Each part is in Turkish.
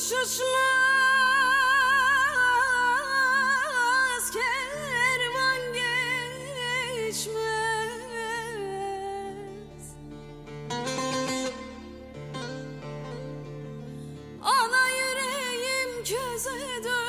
şaşmaz kervan geçmez. Ana yüreğim köze dön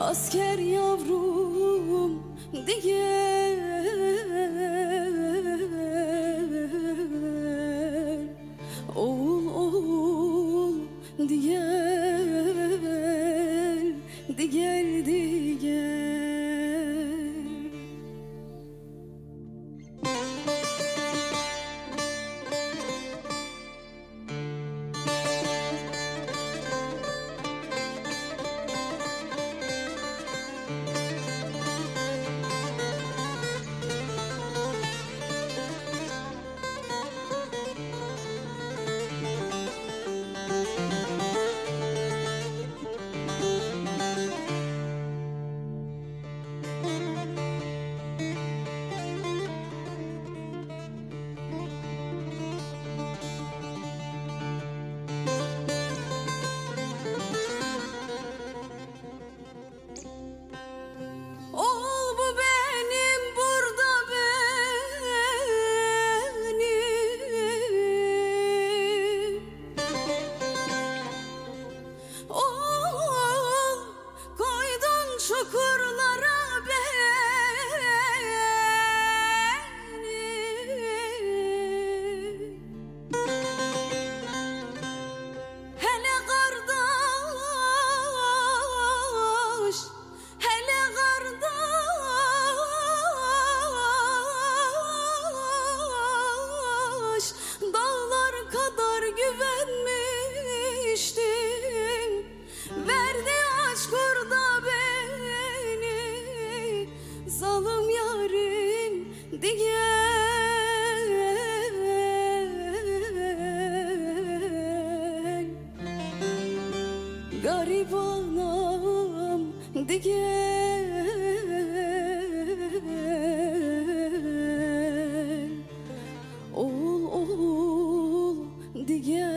Asker yavrum diyen Oğul oğul diyen Diyen diyen Zalim yarim diyen Garip anam diyen Oğul oğul diyen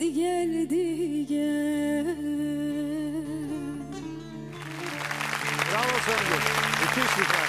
Diyen diyen Efendim. Müthiş bir